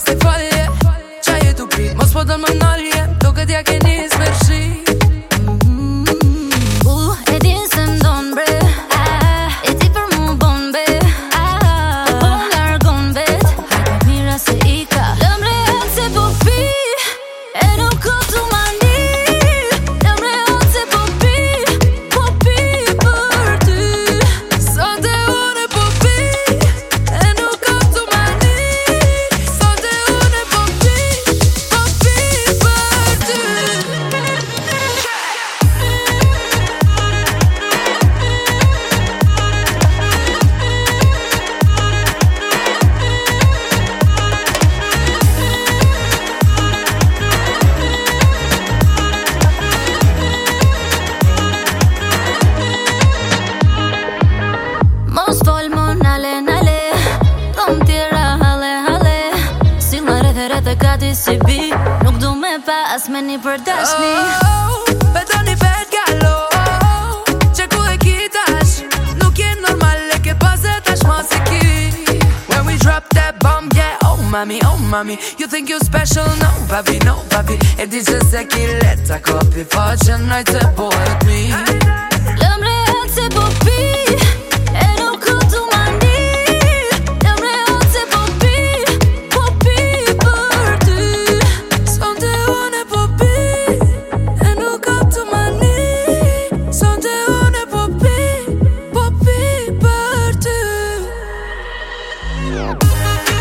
se falje çaje du bëj mos po dalmë si bi Nuk du me pa as me një për dashni Oh, oh, oh, beto një vet galo Oh, oh, që ku e ki tash Nuk je normal e ke pase tash ma si ki When we drop that bomb, yeah, oh mami, oh mami You think you special, no, babi, no, babi E di që se ki leta kopi Po që nëjtë e bojët mi hey Yeah.